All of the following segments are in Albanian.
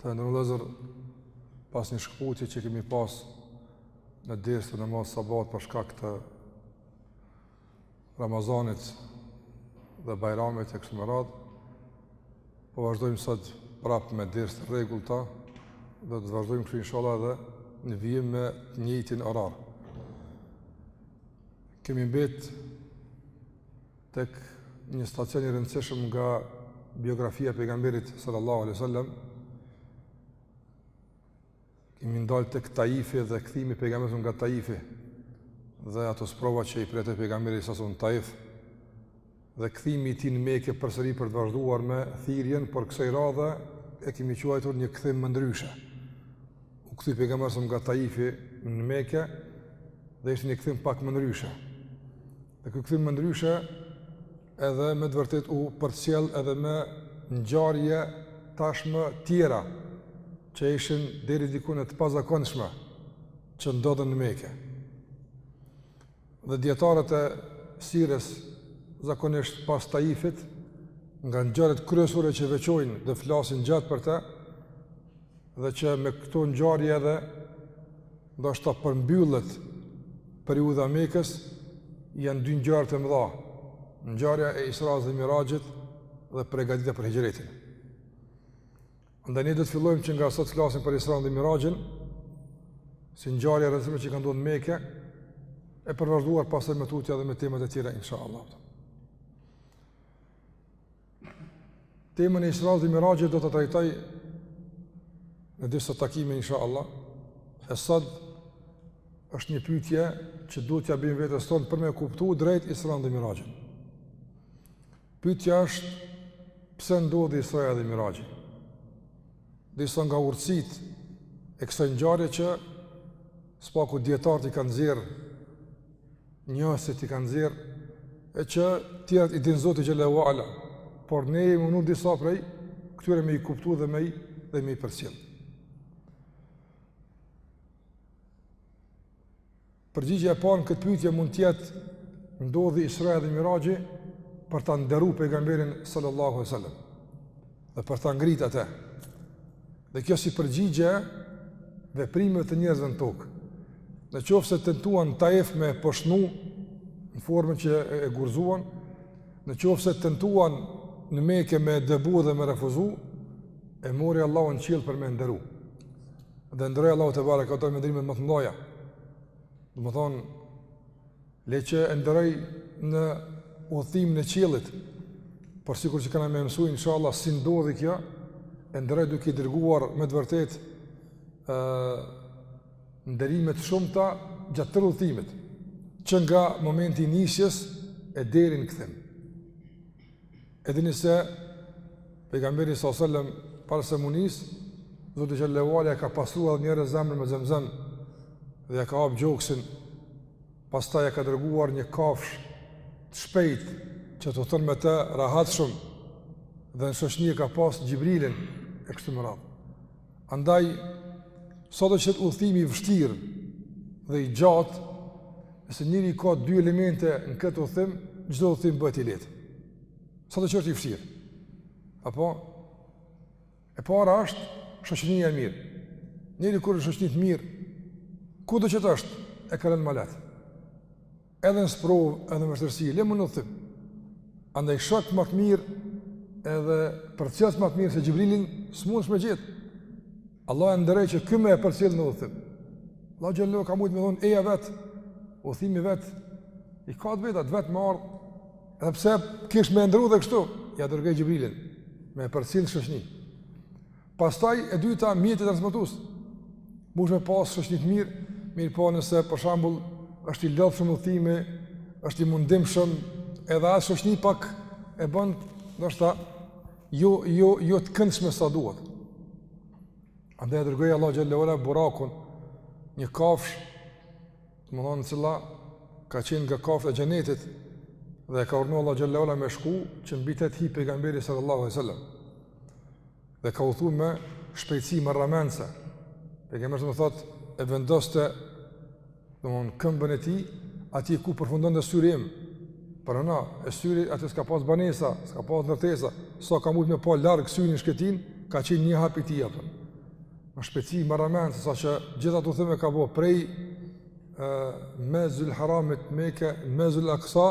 Të nderuar vëllezër, pas një shkëputje që kemi pas në derse në mos sabah për shkak të Ramazanit dhe Bajramit e kështu me radhë, po vazhdojmë sot prapë me derse të rregullta dhe do vazhdojmë kështu inshallah edhe në vijim me njëjtin orar. Kemi mbet tek një stacion i rëndësishëm nga biografia e pejgamberit sallallahu alaihi wasallam jemi ndal tek Taifi dhe kthimi i pejgamberit nga Taifi dhe ato sprova që i përjetoi pejgamberi a.s. në Taif dhe kthimi i tij në Mekë përsëri për të vazhduar me thirrjen por kësaj radhe e kemi quajtur një kthim më ndryshe u kthy pejgamberi nga Taifi në Mekë dhe ishte një kthim pak më ndryshe E ky kthim më ndryshe, edhe me të vërtet u përcjell edhe me ngjarje tashmë tjera që ishin deri dikun edhe të pazakonshme që ndodhën në Mekë. Dhe dietarët e sirës zakonisht pas Taifit nga ngjarjet kryesore që veçojnë dhe flasin gjatë për të dhe që me këto ngjarje edhe Ndoshta përmbyllet periudha e Mekës janë dy ngjarje të mëdha, ngjarja e Israsë dhe Miraxhit dhe përgatitja për Hixhretin. Andaj ne do të fillojmë që nga sot të flasim për Isranë dhe Miraxhin, si ngjarje e rëndësishme që ka ndodhur në Mekë e për të vazhduar pastaj më tutje dhe me temat e tjera inshallah. Temën e Israsë dhe Miraxhit do ta trajtojmë në disa takime, insha Allah. E sot është një pyetje që duhet t'ia bëjmë vetes tonë për me kuptu drejt Isranë dhe Miraxhin. Pyetja është pse ndodhi Israja dhe Miraxhi. Disa nga urtësitë e kësaj ngjarje që së paku dijetarët i kanë nxjerrë Njohësit i kanë nxjerrë e që tjerat i din Zoti xhele ue ala, por ne u mundum disa prej këtyre me i kuptu dhe me i dhe me i përcjell. Përgjigja e parë në këtë pyetje mund të jetë ndodhi Isra dhe Miraxhi për ta nderuar pejgamberin sallallahu alaihi wasallam. dhe për ta ngrit atë. Dhe kjo si përgjigje veprimeve të njerëzve në tokë. Në qoftë se tentuan në Taif me e poshtnu në formën që e gurzuan, në qoftë se tentuan në Mekë me e dëbu dhe me e refuzu, e mori Allahu në qiell për me e nderu. Dhe e nderoi Allahu tebareke ue teala me nderimet më të mëdha. Domethënë Le që e nderoi në udhëtimin e qiellit, por sikur që kena me mësu, inshallah, si ndodhi kjo, e nderoi duke i dërguar me të vërtetë, nderime të shumta gjatë tërë udhëtimit, që nga momenti i nisjes e deri në kthim. E dini se pejgamberi sallallahu alajhi wasallam para se me u nisë, Zoti xhelle ue ala ia ka pastruar edhe njëherë zemrën me zemzem dhe ia ka hap gjoksin. Pastaj ia ka dërguar një kafsh të shpejtë që të udhëtojë më të rahatshëm dhe në shoqni e ka pas Xhibrilin e kështu me radhë. Andaj, sado që të jetë udhëtimi i vështirë dhe i gjatë, nëse njeri i ka dy elemente në këtë udhëtim, çdo udhëtim bëhet i lehtë. Sado që është i vështirë. Apo, e para është shoqnia e mirë. Njeri kur është në shoqni të mirë, kudo që të është, e kalon ma lehtë. Edhe në sprovë, edhe në vështirësi, le më në udhëtim. Andaj shok ma të mirë, edhe përcjellës ma të mirë se Xhibrilin, s'mundesh me gjetë. Allah e nderoi që ky me e përcjellë në udhëtim. Allah xhelle ue ala ka mujtë me thënë, eja vetë, udhëtimi vetë, i ka të vetat, vetë me ardhë, edhe pse kish me e nderu dhe kështu, ia dërgoi Xhibrilin, me e përcjellë në shoqni. Pastaj e dyta mjeti transmetues. Mundesh me pas shoqni të mirë, mirëpo nëse për shembull është i lodhshëm udhëtimi, është i mundimshëm, edhe atë shoqni pak e bën, ndoshta jo jo jo të këndshme sa duhet. Andaj e dërgoi Allah xhelle ue ala burakun një kafshë, domethënë e cila ka qenë nga kafshët e xhenetit dhe ka urdhnu Allah xhelle ue ala me shku që mbi të të hip pejgamberi sallallahu alaihi wasallam. Dhe ka udhëtu me shpejtësi marramendëse. Dhe domethënë thotë, e vendoste domethënë këmbën e tij, aty ku përfundonte syri im. Pra ana e syrit aty s'ka pas banesa, s'ka pas ndërtesa, sa ka mujtë me pa larg syri në shkretinë, ka qenë një hap i tij ato. Me shpejtësi marramendëse, saqë gjithë atë udhëtim e ka bo prej e, Mesxhidul Haramit Meke, Mesxhidul Aksa,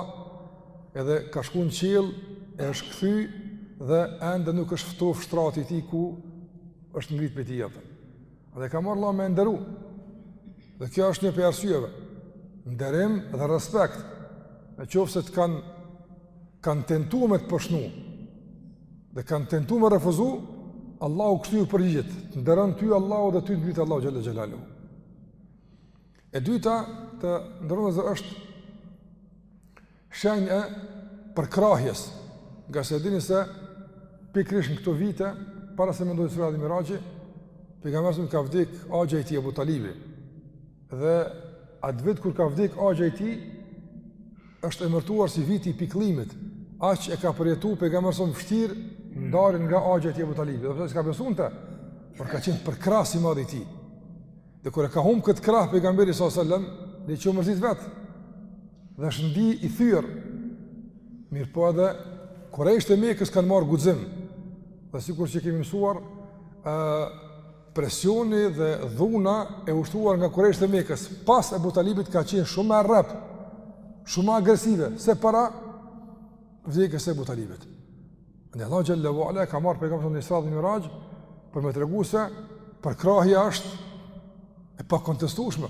Edhe ka shku në qiell, e është kthy dhe ende nuk është ftof shtrati i tij ku është ngritë për t'i, domethënë. Dhe e ka marrë Allah me e nderu. Dhe kjo është një prej arsyeve. Nderim dhe respekt. Në qoftë se të kanë kanë tentu me të poshtnu dhe kanë tentu me refuzu, Allahu kështu ju përgjigjet. Të nderon ty Allahu dhe ty të ngrit Allahu xhelle xhelaluhu E dyta, të nderuar është shenjë e përkrahjes, ngase e dini se pikërisht në këto vite, para se me ndodh Isra dhe Miraxhi, pejgamberit a.s. i ka vdek axha i tij Ebu Talibi, dhe atë vit kur ka vdek axha i tij, është emërtuar si viti i pikëllimit, aq e ka përjetu pejgamberi a.s. vështirë, ndarjen nga axha i tij Ebu Talibi, edhe pse s'ka besu në të, por ka qenë përkrahës i madh i tij, Dhe kur e ka humb këtë krah pejgamberi sallallahu alajhi wasallam, edhe u mërzit vet. Dhe është ndi i thyer. Mirë po edhe kurejshët e Mekës kanë marr guxim. Dhe sikur që kemi mësuar, ë presioni dhe dhuna e ushtruar nga kurejshët e Mekës pas Ebu Talibit ka qenë shumë më e rreptë, shumë më agresive se para vdekjes së Ebu Talibit. Dhe Allahu xhelle ue ala e ka marrë pejgamberin a.s. në Isra dhe Miraxh për me i tregu se përkrahja është e pakontestushme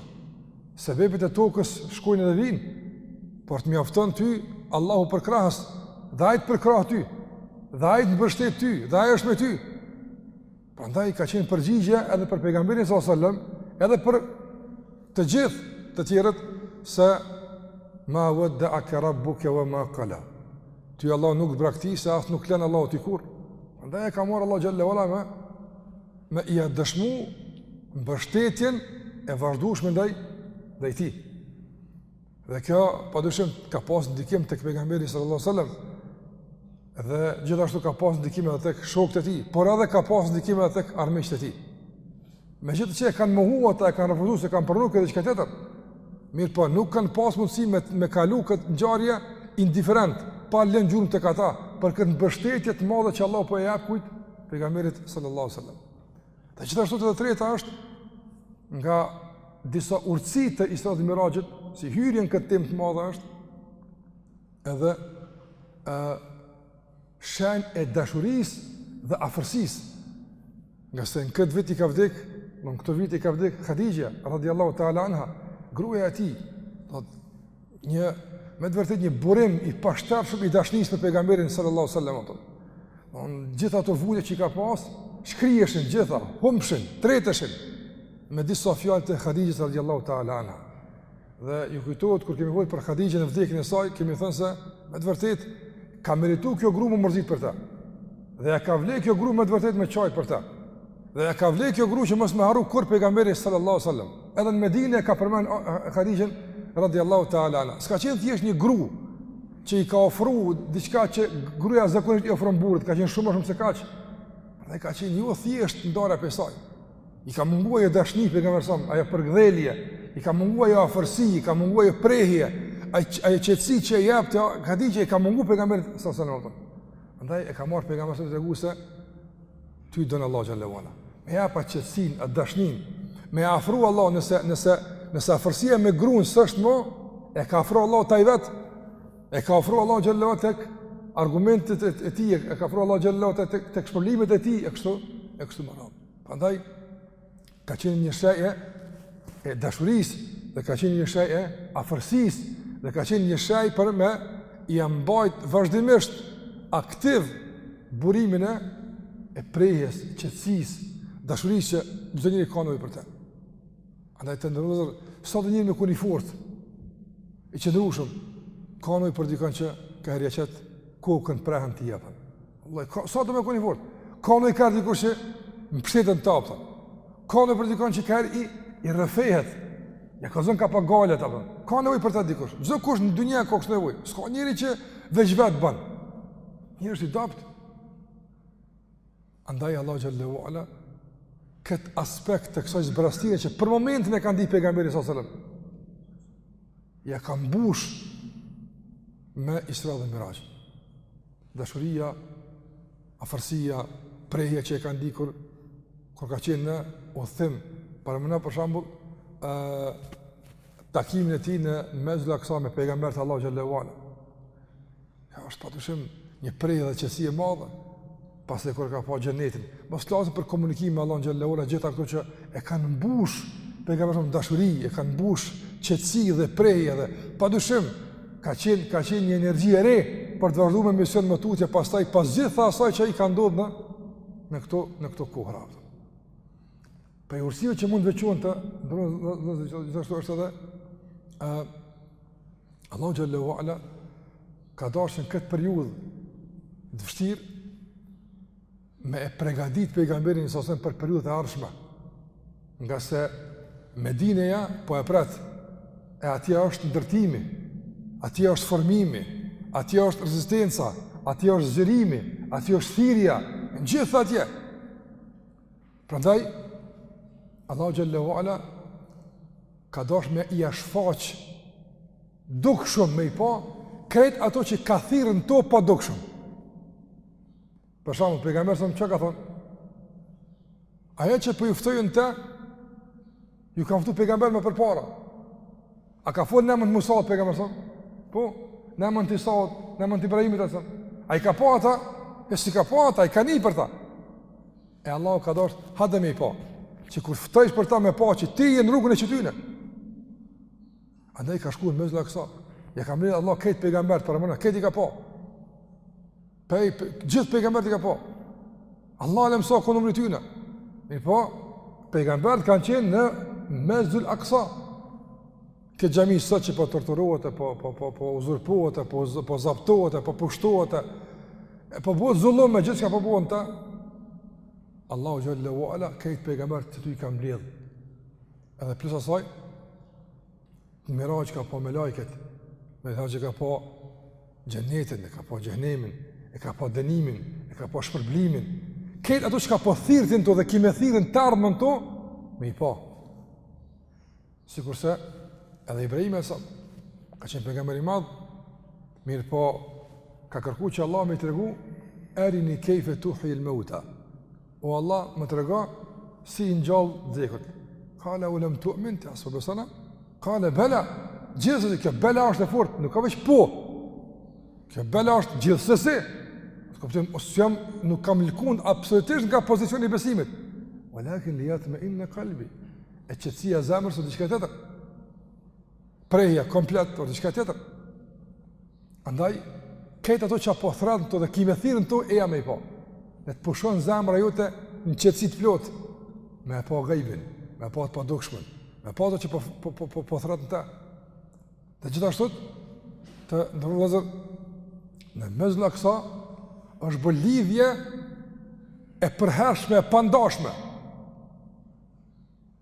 sebepet e tokës shkojnë edhe vijnë por të mjafton ty Allahu përkrahës dhe ai të përkrah ty dhe ai të mbështet ty dhe ai është me ty Prandaj ka qenë përgjigje edhe për pejgamberin sallallahu alajhi wasallam, edhe për të gjithë të tjerët se ma wadda'aka rabbuka wa ma qala. Ty Allahu nuk të braktis e as nuk të lën Allahu ty kurrë. Prandaj e ka marr Allahu xhelle ue ala me ia dëshmu mbështetjen e vazhdueshme ndaj tij. Dhe kjo padyshim ka pas ndikim tek pejgamberi sallallahu alajhi wasallam. Dhe gjithashtu ka pas ndikim edhe tek shokët e tij, por edhe ka pas ndikim edhe tek armiqtë e tij. Megjithëse që e kanë mohu ata, e kanë refuzu, s'e kanë pranu edhe çka tjetër. Mirëpo, nuk kanë pas mundësi me, me kalu këtë ngjarje indiferent, pa lënë gjurmë tek ata, për këtë mbështetje të madhe që Allahu po ia jep kujt, pejgamberit sallallahu sallam. Dhe gjithashtu e treta është nga disa urtësi të Isra dhe Miraxhit, si hyrje në këtë temë të madhe është, edhe e, shenjë e dashurisë dhe afërsisë, ngase në këtë vit i ka vdek, në këtë vit i ka vdek Hadixhja, radiallahu ta'ala anha, gruaja e tij, Një, me të vërtetë një burim i pashtershëm i dashnisë për pejgamberin sallallahu sallam. Të gjitha ato vuajtje që i ka pasë, shkriheshin të gjitha, humbshin, treteshin, me disa fjalë të Hadixhes radiallahu ta'ala anha. Dhe ju kujtohet, kur kemi fol për Hadixhen e vdekjen e saj, kemi thënë se, me të vërtetë, ka meritu kjo gru me u mërzit për ta. Dhe ia ka vlejt kjo gru me të vërtetë me qaj për ta. Dhe ja ka vlejë kjo gru që mos me harru kur pejgamberi sallallahu sallam. Edhe në Medine ka përmend Hadixhen radiallahu ta'ala anha. S'ka qenë thjesht një gru që i ka ofru diqka që gruja zakonisht i ofron burrit, ka qenë shumë më shumë se kaq. Dhe ka qenë jo thjesht ndarja prej saj. I ka mungu ajo dashni pejgamberit sallam, ajo përgdhelje, i ka mungu ajo afërsi, i ka mungu ajo prehje, ajo qetësi që e jepte Hadixhja, i ka mungu pejgamberit sallallahu sallam. Andaj e ka marrë pejgamberin sallam me tregu se Ty don Allah xhalla wala. Me jap atë qetësin, atë dashnin, me afru Allah nëse nëse nëse afërsia me gruan s'është më e ka afru Allah te ai vet. E ka afru Allah xhalla wala tek argumentet e tij, e ka afru Allah xhalla wala tek tek shpërlimet e tij e kështu e kështu me radhë. Prandaj Ka qenë një shej e, e dashuris, dhe ka qenë një shej e afërsis, dhe ka qenë një shej për me ia mbajt vazhdimisht aktiv burimin e e prehjes, qetsis, dashuris që çdo njeri ka nevojë për te. Andaj të nderuar vëllezër, sado njeri me kon i fort, i qëndrushëm, ka nevojë për dikën që kaher ia qet kokën n'prehën të jepën. Allah, ka, sado me kon i fort, ka nevojë kaher dikush që mbështeten të apëta. Ka nevojë për dikon që kaher i, i rrëfehet. Ja kallzon ka pak hallet, apë. Ka nevoj për ta dikush. Çdokush në dunja ka këtë nevoj. S'ka njeri që veç vetë ban. Njeri është i dobët. Andaj Allah xhalla wa ala, këtë aspekt të kësaj zbrastie që për momentin e ka ndi pejgamberi s.a.s. Ja ka mbush me Isra dhe Miraxh. Dashuria, afërsia, prehja që e ka ndi kur, kur ka qenë në udhëtim, paramendo për shambull, takimin e tij në Mesxhidul Aksa me pejgamber të Allahut xhelle wa ala. Ajo është padyshim një prehje dhe qetësi e madhe, pastaj kur e ka pa xhenetin. Mos të flasim për komunikim me Allahun xhelle wa ala, gjitha këto që e kanë mbush, pejgamberin sallam dashuri, e kanë mbush qetësi dhe prehje dhe, padyshim, Ka qenë, ka qenë një energji e re për të vazhduar me mision më tutje pastaj pas gjithë asaj që i ka ndodhur në në këto në këto kohëra. Prej urtësive që mund të veçohen të, gjithashtu është edhe ë Allahu xhallahu ala ka dashur këtë periudhë të vështirë me e pregadit pejgamberin s.a.s. për periudhën e ardhshme. Nga se Medineja po e pret. E atje është ndërtimi, atje është formimi, atje është rezistenca, atje është zgjerimi, atje është thirrja, gjithë atje. Prandaj Allahu xhallahu ala ka dashur me ia shfaq dukshëm me i pa krejt ato që ka thirrë në to padukshëm. Për shembull, pejgamberi alejhi selam çka ka thonë? Ajo që po ju ftoj në te, ju kanë ftu pejgamberët më përpara. A ka fol n'emën të Musas pejgamberi alejhi selam? Po, n'emën të Isas, n'emën të Ibrahimit alejhi selam. A i ka po ata, e s'i ka po ata, ai ka ni për ta. E Allahu ka dasht, hajde me i po. Që kur t'folsh për ta me po, që ti je në rrugën e qityne. Andaj ka shku në Mesxhid Aksa. Ia ka mbledh Allah kejt pejgamberët, paramena, kejt i ka po. Pe, pe, gjithë pejgambert i ka po. Allah alem sa kon numri i tyne. Mirëpo, pejgambert kanë qenë në Mesxhidul Aksa. Këtë xhami sot që po torturohet, po, po, po, po uzurpohet, po, po zaptohet, po pushtohet, e po bëhet zullum e gjithçka po bëhet në ta. Allahu xhele ve ala, kejt pejgambert aty i ka mbledhë. Edhe plus asaj, Miraxh që ka po melaiket, miraxh që ka po xhenetin, e ka po xhehenemin, e ka po dënimin, e ka po shpërblimin. Kejt ato çka po thirr në te dhe ki me thirr në të ardhmen në te, me i po. Sikurse, edhe Ibrahimi alejhi selam, ka qenë pejgamber i madh, mirëpo, ka kërku që Allah me i tregu, erini kejfe tuhjil meuta, O Allah, më trego si i ngjall t'dekut. Kale e ve lem tu'min ti a s'po beson a. Kale bela. Gjithsesi kjo bela është e fortë, nuk ka veç po. Kjo bela është gjithsesi. Kuptimi, o s'jam, nuk kam lkund absolutisht nga pozicioni i besimit. Ve lakin li jatmainne kalbi. E qetësia e zemrës është diçka tjetër. Prehja, komplet, o diçka tjetër. Andaj, kejt ato çka po thrret në te dhe ki me thirr në te, eja me i po. Le të pushon zemra jote në qetësi të plot, me e po gajbin, me e po të padukshmën, me e po ato që po, po, po, po, po thrret në te. Dhe gjithashtu, të nderuar vllazër, në Mesxhid Aksa, është bë lidhje e përhershme, e pandashme.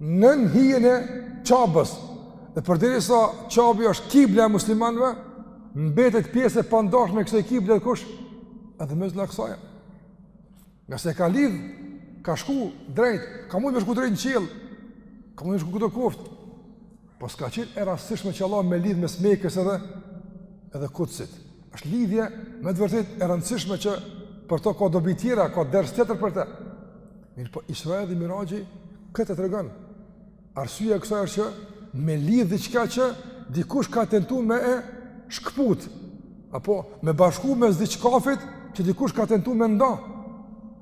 nën hijen e Qabes. Dhe përderisa Qabi është kibla e muslimanëve, mbetet pjesë e pandashme e kësaj kible kush? Edhe Mesxhid Aksaja. Ngase ka lidh, ka shku drejt, ka mund me shku drejt në qiell, ka mund me shku kudo koftë. Po s'ka qenë e rastishme që Allah me lidh mes Mekës edhe edhe Kudsit. Është lidhje me të vërtetë e rëndësishme që për to ka dobi tjera, ka ders tjetër për të. Mirëpo Israja dhe Miraxhi këtë tregon. Arsyeja e kësaj është që me lidh diçka që dikush ka tentu me e shkput apo me bashku mes diçkafit që dikush ka tentu me nda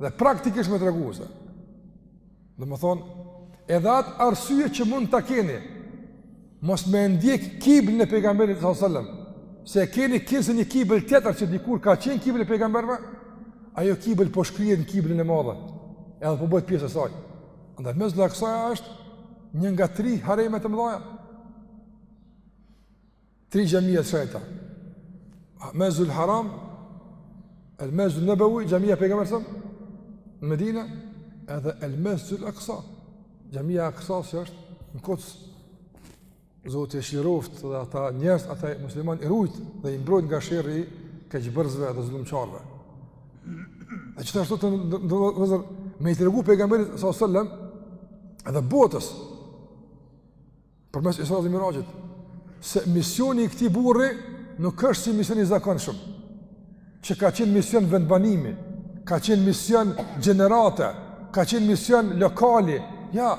dhe praktikisht me tregu se. Domethënë, edhe atë arsye që mund ta keni, mos me e ndjek kiblën e pejgamberit s.a.s. Se keni kinse një kibël tjetër që dikur ka qenë kibël e pejgamberve, ajo kibël po shkrihet në kiblën e madhe, edhe po bëhet pjesë e saj. Andaj, Mesxhid Aksaja është një nga tri haremet të mëdhaja. Tri xhamia të shejta. Mesxhidul Haram, El Mesxhidun Nebevi, xhamia e pejgamberit s.a.s. në Medinë edhe El Mesxhidul Aksa. Xhamia e Aksas që është në Kuds. Zoti e çliroftë dhe ata njerëz, ata muslimanë i rujtë dhe i mbrojtë nga sherri i keqbërësve dhe zullumqarëve. Dhe gjithashtu vëllezër, me i tregu pejgamberit s.a.s. edhe botës. Përmes Isra dhe Miraxhit, se misioni i këtij burri nuk është si misioni i zakonshëm, që ka qenë mision vendbanimi, ka qenë mision gjenerate, ka qenë mision lokali, ja,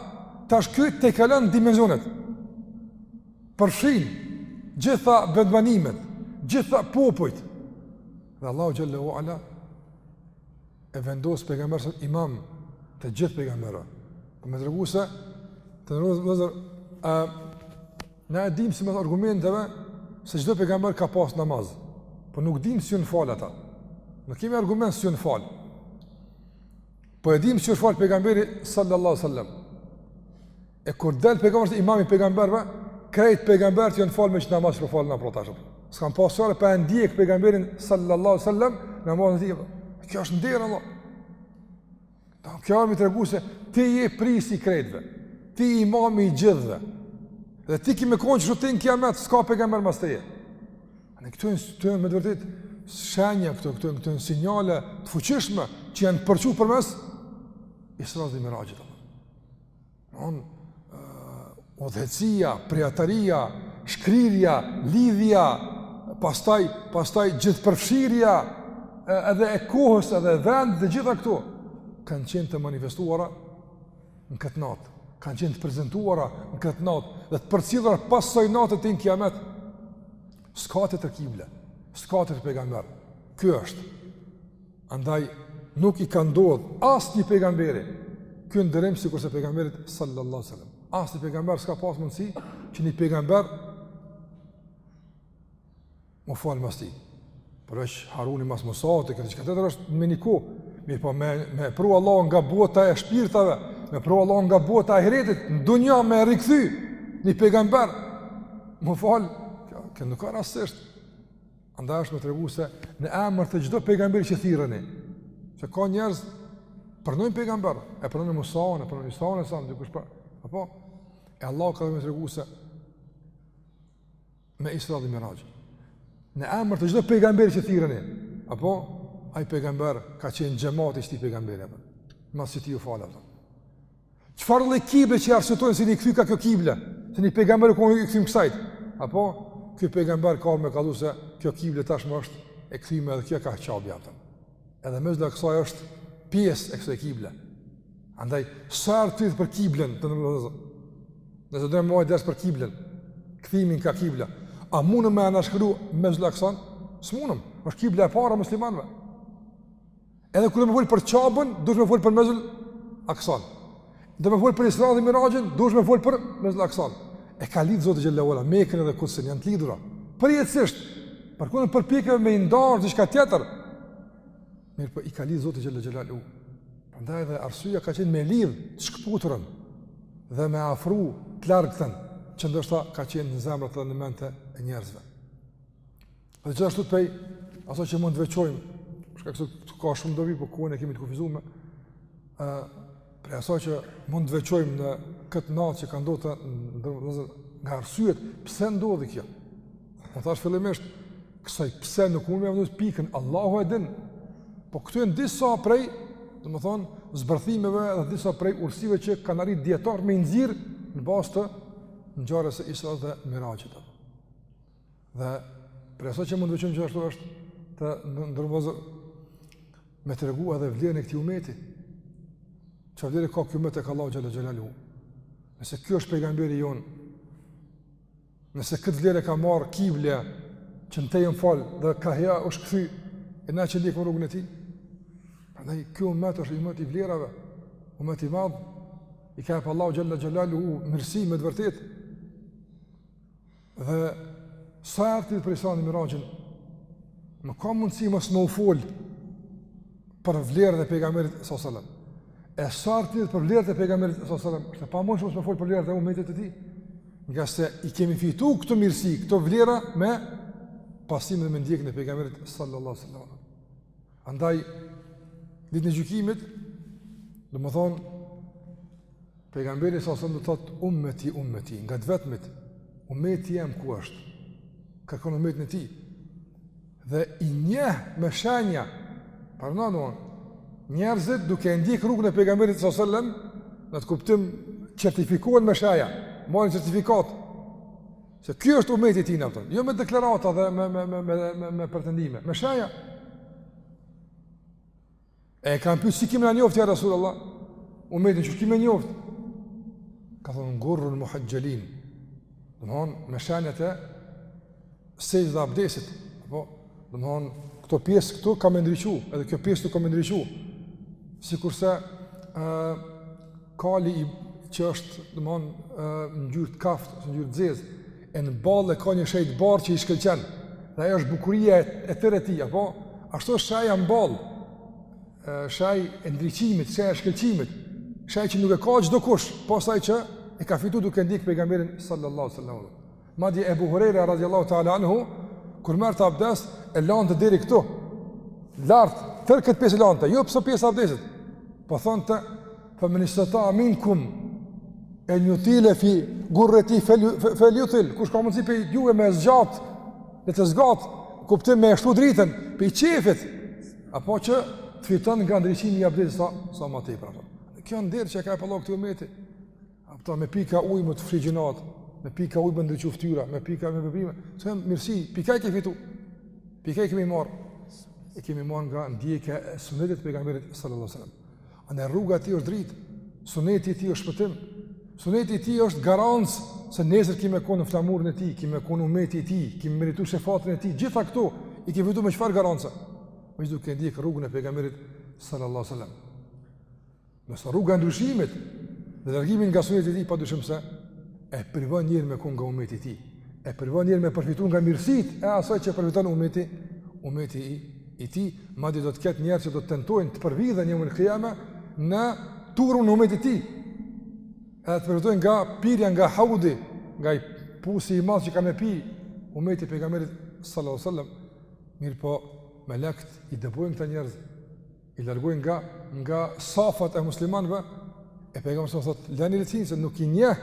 tash ky tejkalon dimensionet, përfshin gjitha vendbanimet, gjitha popujt, dhe Allahu xhelle ue ala, e vendos pejgamberin s.a.s. imam të gjithë pejgamberëve. Për me tregu se vëllezër na e dim simas argumenteve se çdo pejgamber ka pas namaz. Po nuk dim si jon fal ata. Nuk kemi argument si jon fal. Po e dim si u fal pejgamberi sallallahu alaihi wasallam. E kur del pejgamberi s.a.s. imam i pejgamberëve, krejt pejgamberët janë fal me çi namaz që falim na tash. S'kan pasur po ndjek pejgamberin sallallahu alaihi wasallam namazin e tij. Kjo është nder Allah. Ta kjo me tregu se ti je prijsi i krejtëve. Ti je imam i gjithëve. Dhe ti ki me kon qeshtu tej n'kijamet s'ka pejgamber mas teje. Ne këtu këtu me të vërtet shenja këtu këtu këtu sinjale të fuqishme që janë përçu përmes Isra dhe Miraxhit. Don udhëheqësia, prijetaria, shkrirja, lidhja, pastaj pastaj gjithëpërfshirja edhe e kohës edhe e vendit dhe gjitha këto kanë qenë të manifestuara në këtë natë, kanë qenë të prezentuara në këtë natë dhe të përcjellura pas asaj nate tej n'kijamet. S'ka tjetër kible, s'ka tjetër pejgamber. Ky është Andaj nuk i ka ndodh asnjë pejgamberi ky nderim sikurse pejgamberit sallallahu alaihi wasallam. Asnjë pejgamber s'ka pas mundësi që një pejgamber m'u fal mas tij. Përveç Haruni mas Musaut e diçka tjetër është në një kohë, mirëpo me pru Allah nga bota e shpirtave, me pru Allah nga bota e ahiretit, në dunja me e rikthy një pejgamber m'u fal, kjo nuk ka rastësisht. Andaj është me tregu se në emër të çdo pejgamberi që thirreni, se ka njerëz pranojnë pejgamber, e pranojnë Musanë, e pranojnë Isanë, e sa dikush pa. Apo Allahu ka me tregu se me Isra dhe Miraxh. Në emër të çdo pejgamberi që thirreni, apo ai pejgamber ka qenë xhemati i këtij pejgamberi apo. Mos i tiu falë ato. Çfarëdo lloj kible që arsyetojnë se jeni kthy ka kjo kible? Se një pejgamber ku i kthim kësaj. Apo ky pejgamber ka me kallxu se kjo kible tashmë është e kthyme edhe kjo ka Qabja. Edhe Mesxhidul Aksa është pjesë e kësaj kible. Andaj, sa herë flitet për kiblen, të nderuar vëllezër? Në të dojmë mojë desë për kiblen, kthimin ka kibla. A mundemi me anashkalu Mesxhidul Aksan? S'mundemi, është kibla e parë e muslimanëve. Edhe kur do me fol për Qabën, duhesh me fol për Mesxhidul Aksan. Do me fol për Isranë dhe Miraxhin, duhesh me fol për Mesxhidul Aksan. E ka lidh Zoti xhel-le ve ala Mekën dhe Kudsin janë të lidhura. Përjetësisht, përkundër përpjekjeve me i nda diçka tjetër. Mirëpo i ka lidh Zoti xhel-le xhelaluhu. Prandaj edhe arsyeja ka qenë me lidh të shkputurën dhe me afru të largtën që ndoshta ka qenë në zemrat dhe në mendjet e njerëzve. Dhe gjithashtu prej asaj që mund të veçojmë, shkaku se ka shumë dobi, po kohën e kemi të kufizume, e, prej asaj që mund të veçojmë në këtë natë që ka ndodhë të nga arsyet, pse ndodhi kjo? Më thashë fillimisht, kësaj pse nuk mund me vendos pikën, Allahu e din, po këto janë disa prej, domethënë, zbërthimeve dhe disa prej urtësive që kanë arrit dijetarët me i nxjerr në bazë të ngjarjes së Isra dhe Miraxhit. Dhe prej asaj që mund të veçojmë gjithashtu është të nderuar vëllezër me tregu edhe vlerën e këtij umeti, çfarë vlere ka ky umet tek Allahu xhel-le xhelaluhu. Nëse ky është pejgamberi jonë, nëse këtë vlerë e ka marrë kible, që në te janë falë dhe ka ajo është kthy, e na që ndjekim rrugën e tij, prandaj ky umet është umeti i vlerave, umet i madh, i ka jep Allahu xhel-le xhelaluhu mirësi me të vërtetë, Dhe sa herë flitet për Isranë e Miraxhin, nuk ka mundësi mos me u fol për vlerat e pejgamberit sallallahu alajhi wasallam. E sa herë flitet për vlerat e pejgamberit sallallahu alajhi wasallam, është e pamundur mos me u fol për vlerat e umetit të tij. Ngase i kemi fitu këto mirësi, këto vlera me pasimin dhe me ndjekjen e pejgamberit sallallahu alajhi wasallam. Andaj, ditën e gjykimit, domethënë, pejgamberi s.a.s. do të thotë, ummeti, ummeti, nga të vetëmit, ummeti jem ku është, kërkon ummetin e tij, dhe i njeh me shenja, parëna në onë, njerëzit duke e ndjek rrugën e pejgamberit s.a.s., në atë kuptim, certifikohen me shenja, marrin certifikatë, Se ky është umeti i tij na jo me deklarata dhe me me me me me, me pretendime, me shenja. E kanë pyetur si ki me na njoftë ja Rasulullah? Umetin qysh ki me e njoftë? Ka thonë gurrun muhaxhxhelin. Domthon me shenjat e sexhdes dhe abdesit. Apo, domthon këto pjesë këtu kanë me ndriçu, edhe kjo pjesë këtu ka me ndriçu. Sikurse ë Kali i që është, domethonë, në ngjyrë të kaftë, në ngjyrë të zezë, e në ballë ka një shej t'bardh që i shkëlqen. Dhe ajo është bukuria e tërë e tij, apo? Ashtu është sheja në ballë. Shej e ndriçimit, shej e shkëlqimit. Shej që nuk e ka çdo kush, pos atij që e ka fitu duke ndjek pejgamberin sallallahu alaihi wasallam. Madje Ebu Hurajra radhiyallahu ta'ala anhu kur merrte abdes e lante deri këtu. Lart, tërë këtë pjesë lante, jo pse o pjesë e abdesit. Po thonte, "Fa min istata minkum an yutila fi gurrati falyutil." Kush ka mundsi pej juve me zgjat, le të zgjat, kuptim me e shtu dritën, pej qefit. Apo që të fiton nga ndriçimi i abdesit sa sa ma tepër. Kjo ndër që ka ba Allahu këtij umeti. Ata me pika ujë me t'u fshi gjynahet, me pika ujë me ndriçu ftyra, me pika me veprime. Të dhe, mirësi, pej ka i ke fitu, pej ka i kemi marrë. I kemi marrë nga ndjekja e sunetit pejgamerit sallallahu sallam. Andaj rruga e tij është dritë, suneti i tij është shpëtim, suneti i tij është garancë se nesër ki me konë nën flamurin e tij, ki me konë umeti i tij, ki me meritu shefatin e tij, gjitha këto i kemi fitu me çfar garancë. Me gjith duke ndjekë rrugën e pejgamerit sallallahu sallam. Ndërsa rruga e ndryshimit dhe largimi nga suneti i tij padyshim se e privon njërin me kon nga ummeti i tij, e privon njërin me përfitu nga mirësitë e asaj që përfiton ummeti, ummeti i i tij, madje do të ketë njerëz që do të tentojnë të përvidhen jeumul kijame në turun e ummetit të tij. Edhe të përfitojnë nga pirja nga haudi, nga i pusi i madh që ka me pi ummeti i pejgamberit sallallahu alajhi wasallam. Mirpo melekt i dëbojnë këta njerëz I largojn nga nga safat e muslimanëve e pejgamberi sa thot lani le t'vin se nuk i njeh.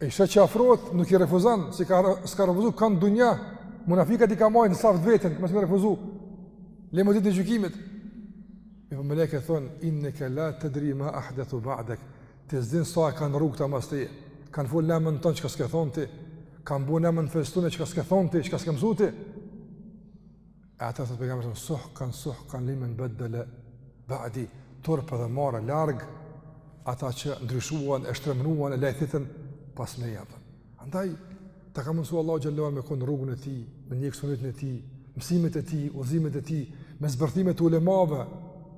E sejcili afrohet nuk i refuzon, si ka s'ka refuzu kan n'dunja. Munafikat i ka majt në saf t'vetin, s'i ka refuzu. Le ma ditën e gjykimit. E po melaiket thon inne ke la tedri ma ahdethu ba'dek Ti s'din sa e kanë rrudhë mas teje Kanë fillu me thonë çka s'ke thonë ti Kanë bo me manifestu çka s'ke thonë ti Çka s'ke mësu ti E ata thotë pejgamberi sa suhkan suhkan limen bedele ba'di turp dhe marrë larg ata që ndryshuan e shtremruan e lajthitën pas meje. Andaj na ka mësuar Allahu xhallahu me kon në rrugën e tij, me ndjek sunetin e tij, mësimet e tij, udhëzimet e tij, me zbërthimet e ulemave,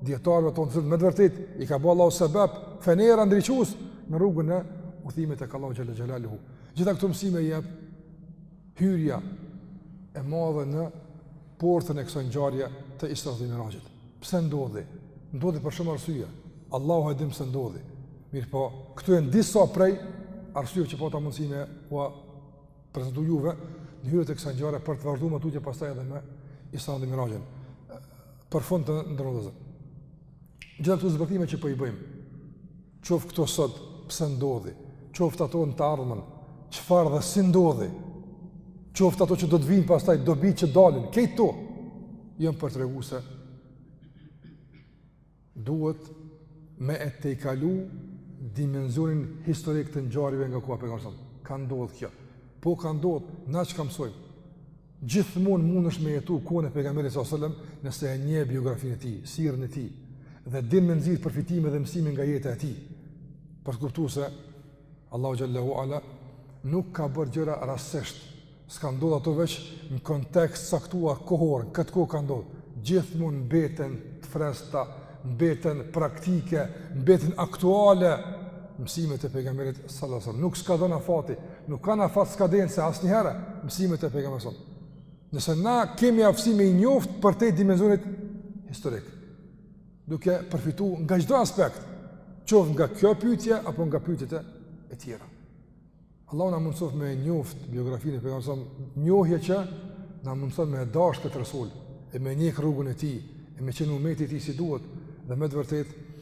dijetarëve tonë të cilët me të vërtet i ka bo Allahu sebab fenera ndriçues në rrugën e udhëzimit të Allahu xhallahu xhelaluhu. Gjitha këto mësime i jep hyrja e madhe në portën e kësaj ngjarje të Isra dhe Miraxhit. Pse ndodhi? Ndodhi për shumë arsye. Allahu e din pse ndodhi. Mirëpo, këto janë disa prej arsyeve që pata mundësi me ua prezentu juve në hyrje të kësaj ngjarje për të vazhdu më tutje pastaj edhe me Isra dhe Miraxhin. Për fund të nderuar vëllezër, gjitha këto zbërthime që po i bëjmë, Qoftë këto sot, pse ndodhi, qoftë ato në të ardhmen, çfarë dhe si ndodhi, qoftë ato që do të vijnë pastaj, dobi që dalin, krejt këto janë për të tregu se duhet me e tejkalu dimensionin historik të ngjarjeve nga koha pejgamberit sa. Ka ndodhë kjo. Po ka ndodhë, na çka mësojmë? Gjithmonë mundesh me jetu kohën e pejgamberit sallallahu alajhi wasallam nëse e njeh biografinë e tij, sirën e tij dhe din me nxjerr përfitime dhe mësime nga jeta e tij. Për të kuptuar se Allahu xhelle ue ala nuk ka bërë gjëra rastësisht. S'ka ndodhur ato veç në kontekst caktuar kohor, këtë kohë ka ndodhur. Gjithmonë mbeten të freskëta, mbeten praktike, mbeten aktuale mësimet e pejgamberit sallallahu alajhi wasallam. Nuk skadon afati, Nuk kanë afat skadence asnjëherë mësimet e pejgamberit sa. Nëse na kemi aftësi me i njoft përtej dimensionit historik. Duke përfituar nga çdo aspekt, qoftë nga kjo pyetje apo nga pyetjet e tjera. Allahu na mundësoftë me njoft biografinë e pejgamberit sa, njohje që na mundëson me dasht këtë resul e me ndjek rrugën e tij, e me qenë umeti i tij si duhet dhe me të vërtetë